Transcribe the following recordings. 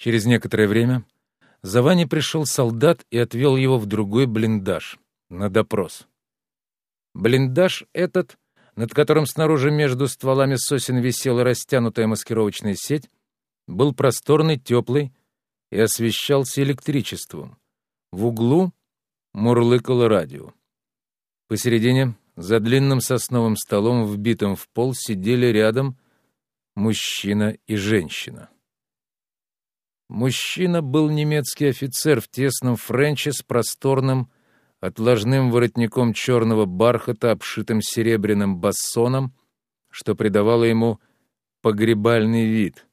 Через некоторое время за Ваней пришел солдат и отвел его в другой блиндаж на допрос. Блиндаж этот, над которым снаружи между стволами сосен висела растянутая маскировочная сеть, был просторный, теплый и освещался электричеством. В углу мурлыкало радио. Посередине, за длинным сосновым столом, вбитым в пол, сидели рядом мужчина и женщина. Мужчина был немецкий офицер в тесном френче с просторным, отложным воротником черного бархата, обшитым серебряным бассоном, что придавало ему погребальный вид.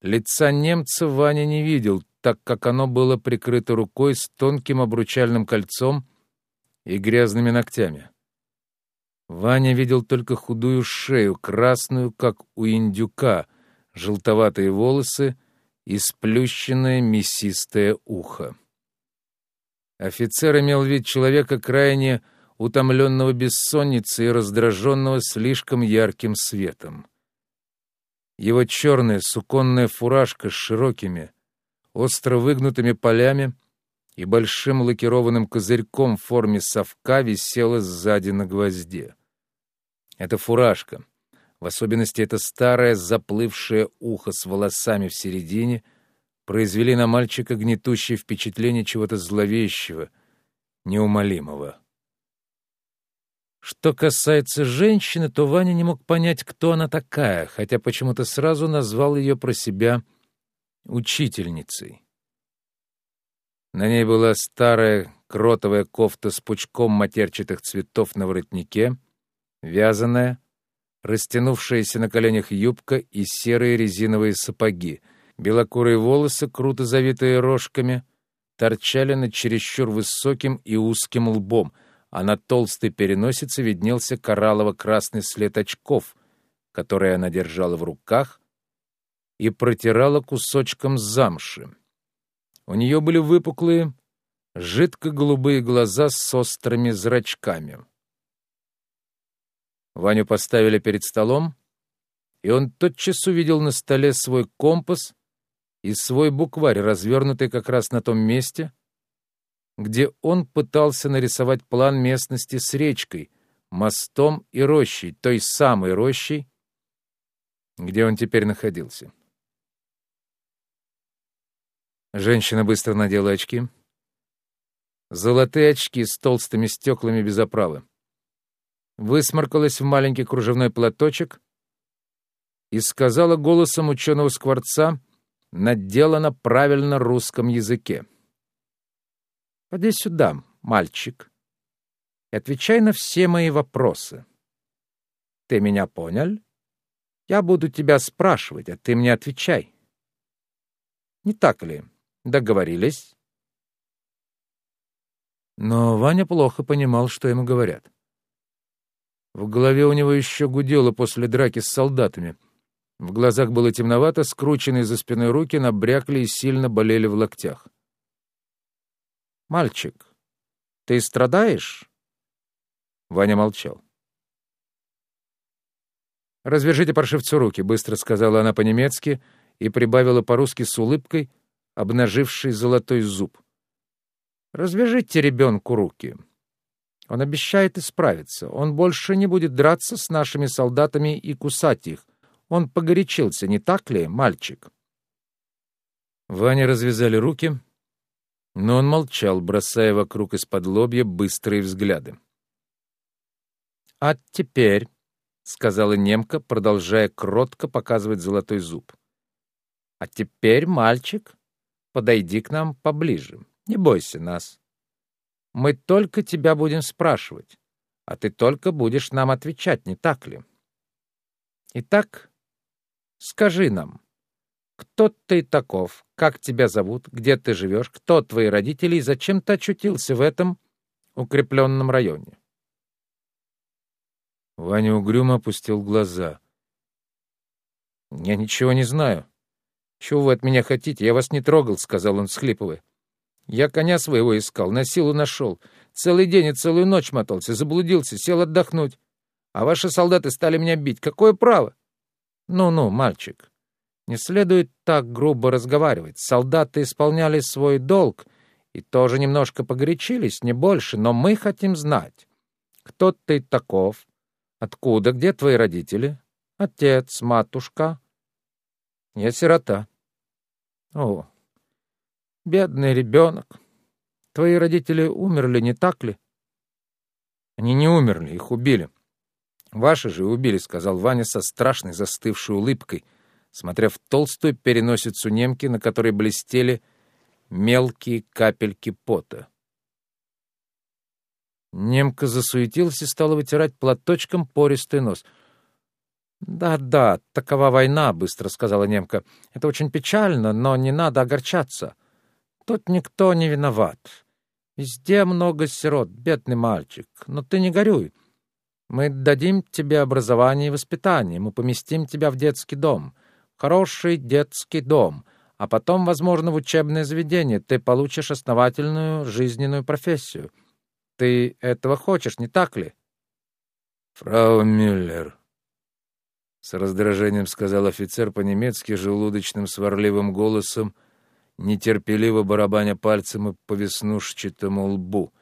Лица немца Ваня не видел, так как оно было прикрыто рукой с тонким обручальным кольцом и грязными ногтями. Ваня видел только худую шею, красную, как у индюка, желтоватые волосы — и сплющенное мясистое ухо. Офицер имел вид человека крайне утомленного бессонницей и раздраженного слишком ярким светом. Его черная суконная фуражка с широкими, остро выгнутыми полями и большим лакированным козырьком в форме совка висела сзади на гвозде. Эта фуражка — в особенности это старое заплывшее ухо с волосами в середине, произвели на мальчика гнетущее впечатление чего-то зловещего, неумолимого. Что касается женщины, то Ваня не мог понять, кто она такая, хотя почему-то сразу назвал ее про себя учительницей. На ней была старая кротовая кофта с пучком матерчатых цветов на воротнике, вязаная, растянувшаяся на коленях юбка и серые резиновые сапоги. Белокурые волосы, круто завитые рожками, торчали над чересчур высоким и узким лбом, а на толстой переносице виднелся кораллово-красный след очков, которые она держала в руках и протирала кусочком замши. У нее были выпуклые, жидко-голубые глаза с острыми зрачками. Ваню поставили перед столом, и он тотчас увидел на столе свой компас и свой букварь, развернутый как раз на том месте, где он пытался нарисовать план местности с речкой, мостом и рощей, той самой рощей, где он теперь находился. Женщина быстро надела очки. Золотые очки с толстыми стеклами без оправы высморкалась в маленький кружевной платочек и сказала голосом ученого скворца наделано на правильно русском языке. «Поди сюда, мальчик, и отвечай на все мои вопросы. Ты меня понял? Я буду тебя спрашивать, а ты мне отвечай. Не так ли? Договорились?» Но Ваня плохо понимал, что ему говорят. В голове у него еще гудело после драки с солдатами. В глазах было темновато, скрученные за спиной руки набрякли и сильно болели в локтях. «Мальчик, ты страдаешь?» Ваня молчал. «Развяжите паршивцу руки», — быстро сказала она по-немецки и прибавила по-русски с улыбкой, обнаживший золотой зуб. «Развяжите ребенку руки». Он обещает исправиться. Он больше не будет драться с нашими солдатами и кусать их. Он погорячился, не так ли, мальчик?» Ване развязали руки, но он молчал, бросая вокруг из-под лобья быстрые взгляды. «А теперь», — сказала немка, продолжая кротко показывать золотой зуб, — «а теперь, мальчик, подойди к нам поближе, не бойся нас. Мы только тебя будем спрашивать, а ты только будешь нам отвечать, не так ли? Итак, скажи нам, кто ты таков, как тебя зовут, где ты живешь, кто твои родители и зачем ты очутился в этом укрепленном районе? Ваня угрюмо опустил глаза. «Я ничего не знаю. Чего вы от меня хотите? Я вас не трогал», — сказал он, всхлипывая. Я коня своего искал, на силу нашел. Целый день и целую ночь мотался, заблудился, сел отдохнуть. А ваши солдаты стали меня бить. Какое право? Ну-ну, мальчик, Не следует так грубо разговаривать. Солдаты исполняли свой долг и тоже немножко погорячились, не больше, но мы хотим знать, кто ты таков, откуда, где твои родители, отец, матушка. Я сирота. О, бедный ребенок. Твои родители умерли, не так ли? Они не умерли, их убили. Ваши же убили, сказал Ваня со страшной застывшей улыбкой — смотря в толстую переносицу немки, на которой блестели мелкие капельки пота. Немка засуетилась и стала вытирать платочком пористый нос. «Да-да, такова война», — быстро сказала немка. «Это очень печально, но не надо огорчаться. Тут никто не виноват. Везде много сирот, бедный мальчик. Но ты не горюй. Мы дадим тебе образование и воспитание, мы поместим тебя в детский дом хороший детский дом, а потом, возможно, в учебное заведение ты получишь основательную жизненную профессию. Ты этого хочешь, не так ли? Фрау Мюллер, с раздражением сказал офицер по-немецки желудочным сварливым голосом, нетерпеливо барабаня пальцем и по веснушчатому лбу.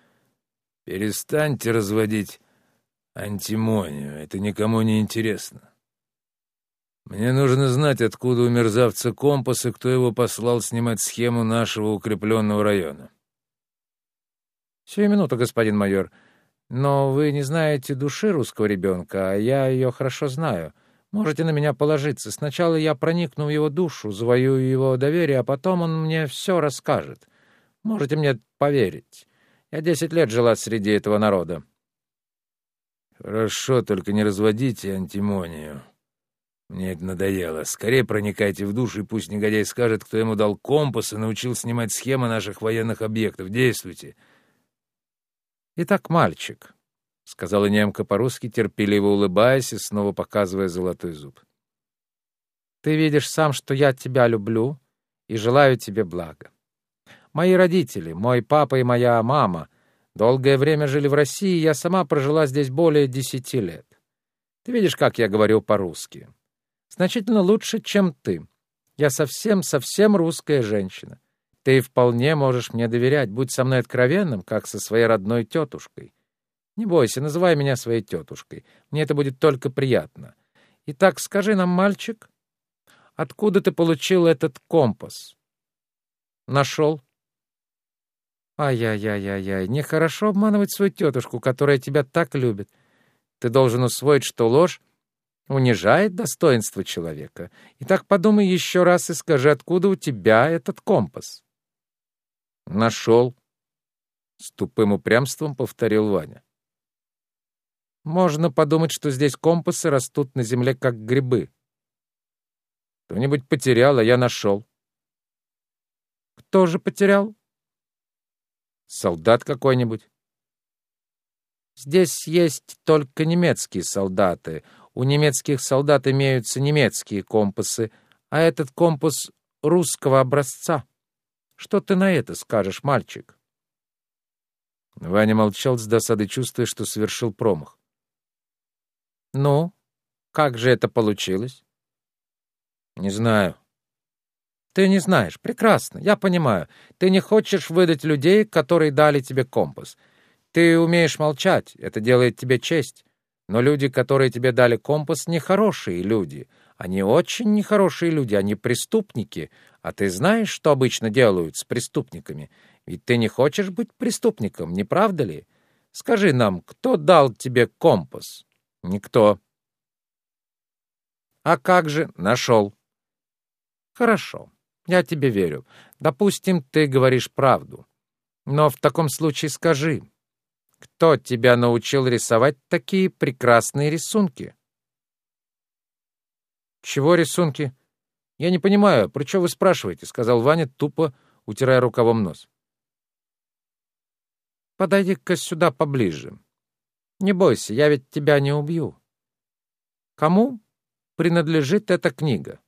Перестаньте разводить антимонию, это никому не интересно. Мне нужно знать, откуда у мерзавца компас и кто его послал снимать схему нашего укрепленного района. Сию минуту, господин майор. Но вы не знаете души русского ребенка, а я ее хорошо знаю. Можете на меня положиться. Сначала я проникну в его душу, завоюю его доверие, а потом он мне все расскажет. Можете мне поверить. Я десять лет жила среди этого народа. Хорошо, только не разводите антимонию. Мне это надоело. Скорее проникайте в душу, и пусть негодяй скажет, кто ему дал компас и научил снимать схемы наших военных объектов. Действуйте. Итак, мальчик, — сказала немка по-русски, терпеливо улыбаясь и снова показывая золотой зуб. Ты видишь сам, что я тебя люблю и желаю тебе блага. Мои родители, мой папа и моя мама долгое время жили в России, и я сама прожила здесь более десяти лет. Ты видишь, как я говорю по-русски. Значительно лучше, чем ты. Я совсем-совсем русская женщина. Ты вполне можешь мне доверять. Будь со мной откровенным, как со своей родной тетушкой. Не бойся, называй меня своей тетушкой. Мне это будет только приятно. Итак, скажи нам, мальчик, откуда ты получил этот компас? Нашел? Ай-яй-яй-яй-яй, нехорошо обманывать свою тетушку, которая тебя так любит. Ты должен усвоить, что ложь унижает достоинство человека. Итак, подумай еще раз и скажи, откуда у тебя этот компас? Нашел. С тупым упрямством повторил Ваня. Можно подумать, что здесь компасы растут на земле, как грибы. Кто-нибудь потерял, а я нашел. Кто же потерял? Солдат какой-нибудь. Здесь есть только немецкие солдаты. У немецких солдат имеются немецкие компасы, а этот компас русского образца. Что ты на это скажешь, мальчик? Ваня молчал с досадой, чувствуя, что совершил промах. «Ну, как же это получилось?» «Не знаю». «Ты не знаешь. Прекрасно. Я понимаю. Ты не хочешь выдать людей, которые дали тебе компас. Ты умеешь молчать. Это делает тебе честь. Но люди, которые тебе дали компас, нехорошие люди. Они очень нехорошие люди, они преступники. А ты знаешь, что обычно делают с преступниками? Ведь ты не хочешь быть преступником, не правда ли? Скажи нам, кто дал тебе компас? Никто. А как же нашел? Хорошо, я тебе верю. Допустим, ты говоришь правду. Но в таком случае скажи, кто тебя научил рисовать такие прекрасные рисунки? Чего рисунки? Я не понимаю, про что вы спрашиваете, сказал Ваня, тупо утирая рукавом нос. Подойди-ка сюда поближе. Не бойся, я ведь тебя не убью. Кому принадлежит эта книга?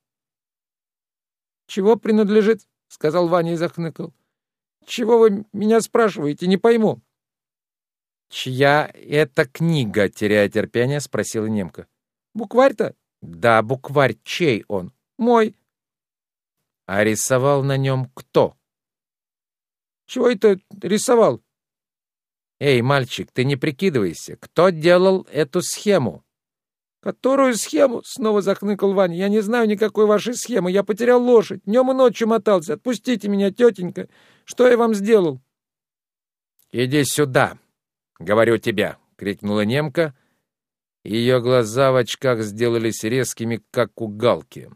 Чего принадлежит? сказал Ваня и захныкал. Чего вы меня спрашиваете, не пойму. «Чья это книга?» — теряя терпение, спросила немка. «Букварь-то?» «Да, букварь. Чей он?» «Мой». А рисовал на нем кто? Чего это рисовал? Эй, мальчик, ты не прикидывайся. Кто делал эту схему? Которую схему? Снова захныкал Ваня. Я не знаю никакой вашей схемы. Я потерял лошадь. Днем и ночью мотался. Отпустите меня, тетенька. Что я вам сделал? Иди сюда, говорю тебе, крикнула немка. Ее глаза в очках сделались резкими, как у галки.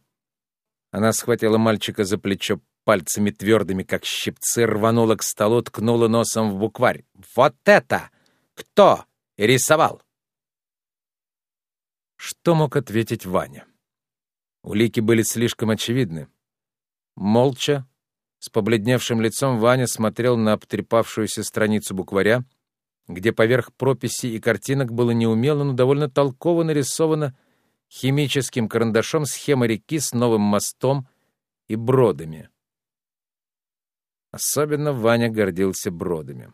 Она схватила мальчика за плечо пальцами твердыми, как щипцы, рванула к столу, ткнула носом в букварь. «Вот это! Кто рисовал?» Что мог ответить Ваня? Улики были слишком очевидны. Молча, с побледневшим лицом Ваня смотрел на обтрепавшуюся страницу букваря, где поверх прописей и картинок было неумело, но довольно толково нарисовано химическим карандашом схема реки с новым мостом и бродами. Особенно Ваня гордился бродами.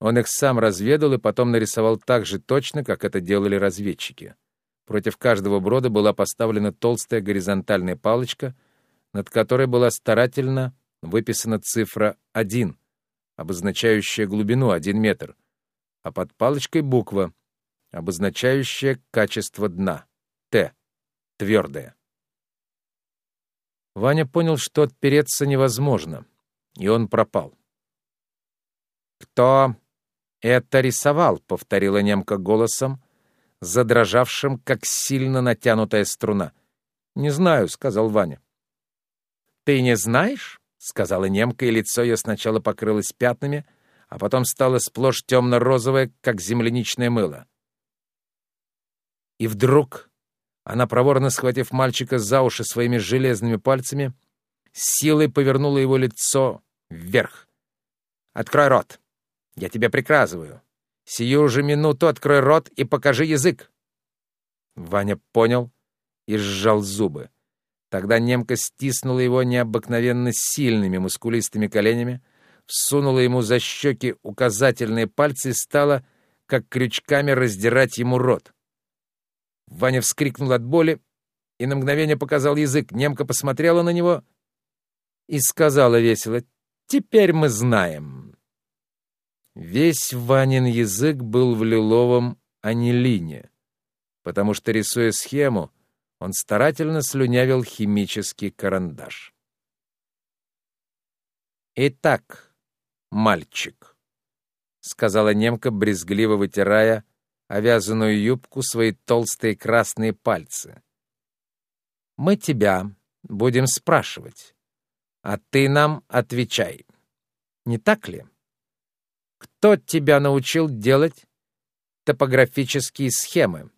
Он их сам разведал и потом нарисовал так же точно, как это делали разведчики. Против каждого брода была поставлена толстая горизонтальная палочка, над которой была старательно выписана цифра 1, обозначающая глубину 1 метр, а под палочкой буква, обозначающая качество дна. Т. Твердое. Ваня понял, что отпереться невозможно, и он пропал. «Кто это рисовал?» — повторила немка голосом, задрожавшим, как сильно натянутая струна. «Не знаю», — сказал Ваня. «Ты не знаешь?» — сказала немка, и лицо ее сначала покрылось пятнами, а потом стало сплошь темно-розовое, как земляничное мыло. И вдруг она, проворно схватив мальчика за уши своими железными пальцами, силой повернула его лицо вверх. «Открой рот! Я тебе приказываю! Сию же минуту открой рот и покажи язык!» Ваня понял и сжал зубы. Тогда немка стиснула его необыкновенно сильными мускулистыми коленями, всунула ему за щеки указательные пальцы и стала, как крючками, раздирать ему рот. Ваня вскрикнул от боли и на мгновение показал язык. Немка посмотрела на него и сказала весело, «Теперь мы знаем». Весь Ванин язык был в лиловом анилине, потому что, рисуя схему, он старательно слюнявил химический карандаш. «Итак, мальчик», — сказала немка, брезгливо вытирая овязанную юбку свои толстые красные пальцы. «Мы тебя будем спрашивать, а ты нам отвечай. Не так ли? Кто тебя научил делать топографические схемы?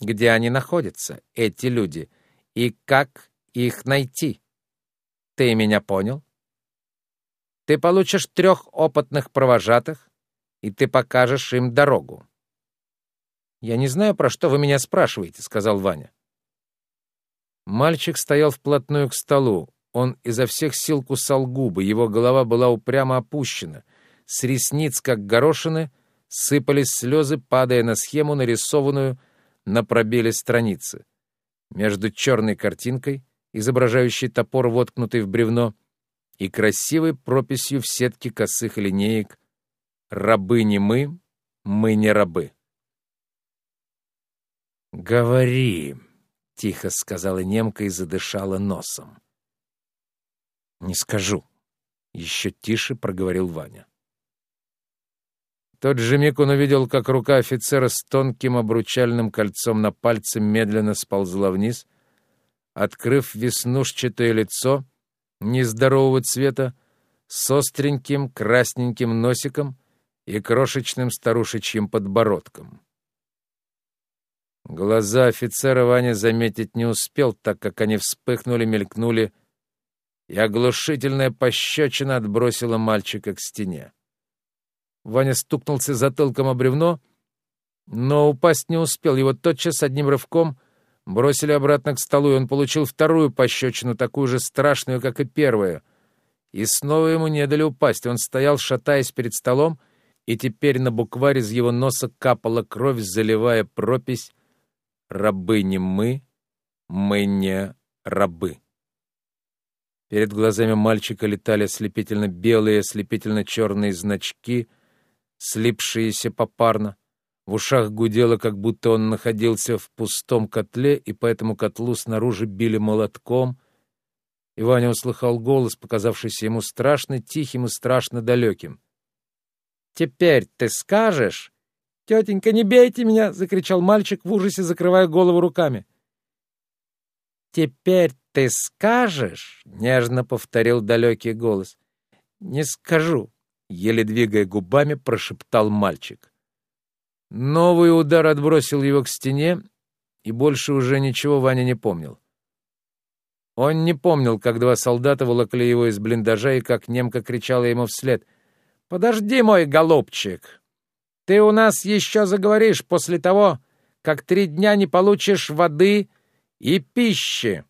Где они находятся, эти люди, и как их найти? Ты меня понял? Ты получишь трех опытных провожатых, и ты покажешь им дорогу. «Я не знаю, про что вы меня спрашиваете», — сказал Ваня. Мальчик стоял вплотную к столу. Он изо всех сил кусал губы, его голова была упрямо опущена. С ресниц, как горошины, сыпались слезы, падая на схему, нарисованную на пробеле страницы. Между черной картинкой, изображающей топор, воткнутый в бревно, и красивой прописью в сетке косых линеек «Рабы не мы, мы не рабы». «Говори», — тихо сказала немка и задышала носом. «Не скажу», — еще тише проговорил Ваня. тот же миг он увидел, как рука офицера с тонким обручальным кольцом на пальце медленно сползла вниз, открыв веснушчатое лицо нездорового цвета с остреньким красненьким носиком и крошечным старушечьим подбородком. Глаза офицера Ваня заметить не успел, так как они вспыхнули, мелькнули, и оглушительная пощечина отбросила мальчика к стене. Ваня стукнулся затылком о бревно, но упасть не успел. Его тотчас одним рывком бросили обратно к столу, и он получил вторую пощечину, такую же страшную, как и первая. И снова ему не дали упасть. Он стоял, шатаясь перед столом, и теперь на букварь из его носа капала кровь, заливая пропись рабы не мы, мы не рабы. Перед глазами мальчика летали ослепительно белые, ослепительно черные значки, слипшиеся попарно. В ушах гудело, как будто он находился в пустом котле, и по этому котлу снаружи били молотком. И Ваня услыхал голос, показавшийся ему страшно тихим и страшно далеким. «Теперь ты скажешь?» «Тетенька, не бейте меня!» — закричал мальчик в ужасе, закрывая голову руками. «Теперь ты скажешь?» — нежно повторил далекий голос. «Не скажу», — еле двигая губами, прошептал мальчик. Новый удар отбросил его к стене, и больше уже ничего Ваня не помнил. Он не помнил, как два солдата волокли его из блиндажа и как немка кричала ему вслед. «Подожди, мой голубчик! Ты у нас еще заговоришь после того, как три дня не получишь воды и пищи!»